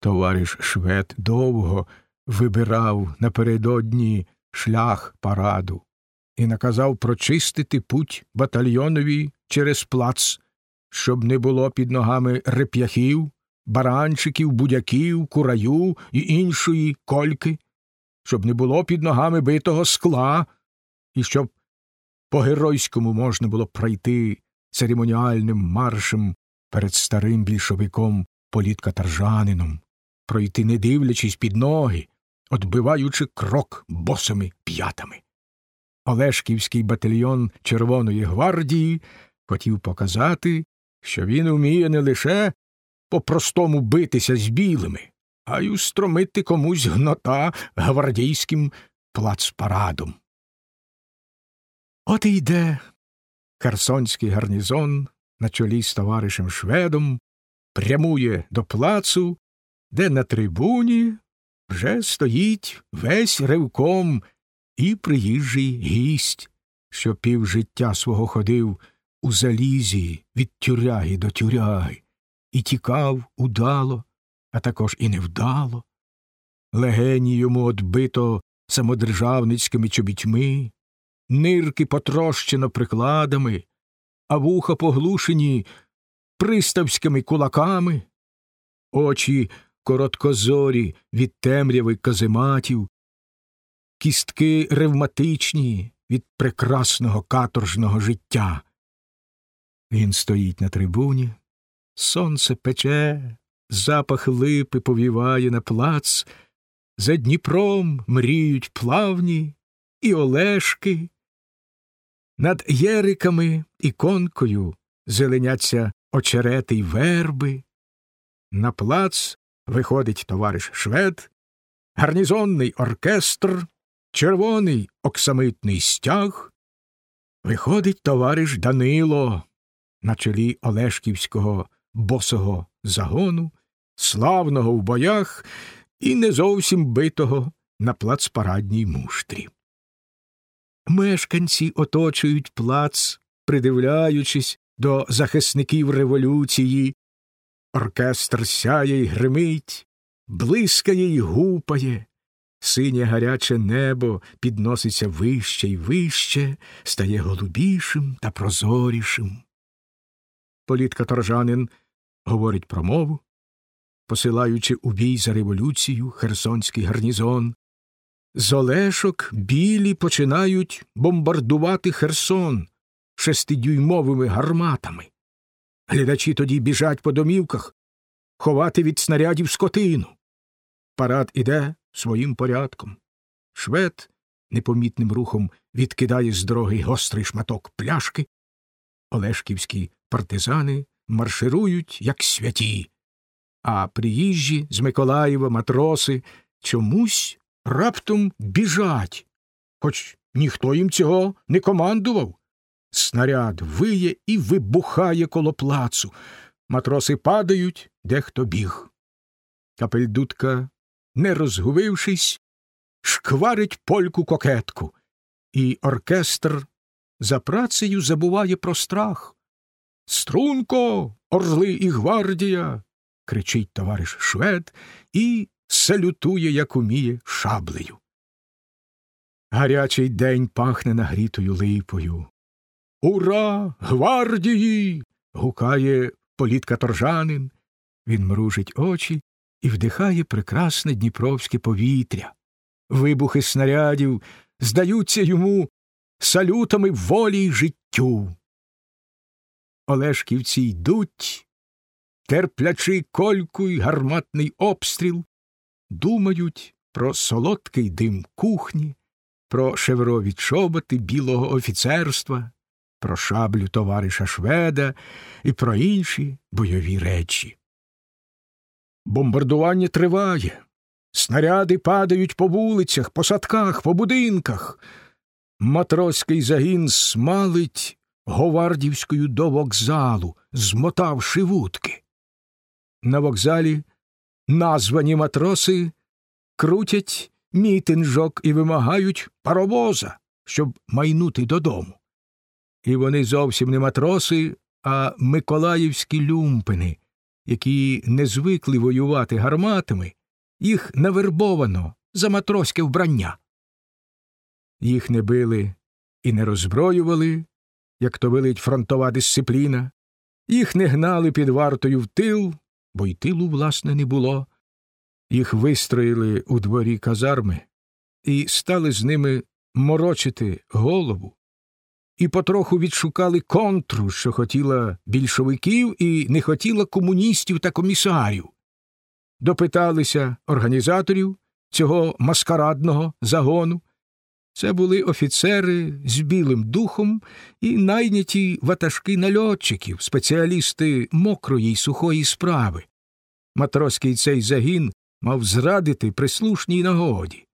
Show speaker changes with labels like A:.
A: Товариш Швед довго вибирав напередодні шлях параду і наказав прочистити путь батальйонові через плац, щоб не було під ногами реп'яхів, баранчиків, будяків, кураю і іншої кольки, щоб не було під ногами битого скла, і щоб по геройському можна було пройти церемоніальним маршем перед старим більшовиком політкатаржанином, пройти, не дивлячись під ноги, отбиваючи крок босими п'ятами. Олешківський батальйон Червоної гвардії хотів показати, що він уміє не лише по простому битися з білими, а й устромити комусь гнота гвардійським плацпарадом. От і йде Херсонський гарнізон на чолі з товаришем Шведом, прямує до плацу, де на трибуні вже стоїть весь ревком і приїжджий гість, що півжиття свого ходив у залізі від тюряги до тюряги, і тікав удало, а також і невдало. Легені йому отбито самодержавницькими чобітьми, нирки потрощено прикладами, а вуха поглушені приставськими кулаками, очі короткозорі від темряви казематів, кістки ревматичні від прекрасного каторжного життя. Він стоїть на трибуні, сонце пече, запах липи повіває на плац, за Дніпром мріють плавні і олешки. Над єриками і конкою зеленяться очерети й верби. На плац виходить товариш Швед, гарнізонний оркестр, червоний оксамитний стяг. Виходить товариш Данило на чолі Олешківського босого загону, славного в боях і не зовсім битого на плацпарадній муштрі. Мешканці оточують плац, придивляючись до захисників революції. Оркестр сяє й гримить, блискає й гупає, синє гаряче небо підноситься вище й вище, стає голубішим та прозорішим. Політ говорить промову, посилаючи у бій за революцію херсонський гарнізон. З Олешок білі починають бомбардувати Херсон шестидюймовими гарматами. Глядачі тоді біжать по домівках, ховати від снарядів скотину. Парад іде своїм порядком. Швед непомітним рухом відкидає з дороги гострий шматок пляшки. Олешківські партизани марширують, як святі, а приїжджі з Миколаєва матроси чомусь раптом біжать, хоч ніхто їм цього не командував. Снаряд виє і вибухає коло плацу. Матроси падають, дехто біг. Капельдутка, не розгубившись, шкварить польку кокетку, і оркестр за працею забуває про страх. Струнко, орли і гвардія. кричить товариш Швед і салютує, як уміє, шаблею. Гарячий день пахне нагрітою липою. Ура, гвардії. гукає політкаторжанин. Він мружить очі і вдихає прекрасне дніпровське повітря. Вибухи снарядів здаються йому салютами волі й життю. Олешківці йдуть, терплячи кольку й гарматний обстріл, думають про солодкий дим кухні, про шеврові чоботи білого офіцерства, про шаблю товариша Шведа і про інші бойові речі. Бомбардування триває. Снаряди падають по вулицях, по садках, по будинках. Матроський загін смалить Говардівською до вокзалу, змотавши вудки. На вокзалі названі матроси крутять мітинжок і вимагають паровоза, щоб майнути додому. І вони зовсім не матроси, а миколаївські люмпини, які не звикли воювати гарматами, їх навербовано за матроське вбрання. Їх не били і не роззброювали, як то велить фронтова дисципліна, їх не гнали під вартою в тил, бо й тилу, власне, не було. Їх вистроїли у дворі казарми і стали з ними морочити голову, і потроху відшукали контру, що хотіла більшовиків і не хотіла комуністів та комісарів. Допиталися організаторів цього маскарадного загону. Це були офіцери з білим духом і найняті ватажки нальотчиків, спеціалісти мокрої й сухої справи. Матроський цей загін мав зрадити прислушній нагоді.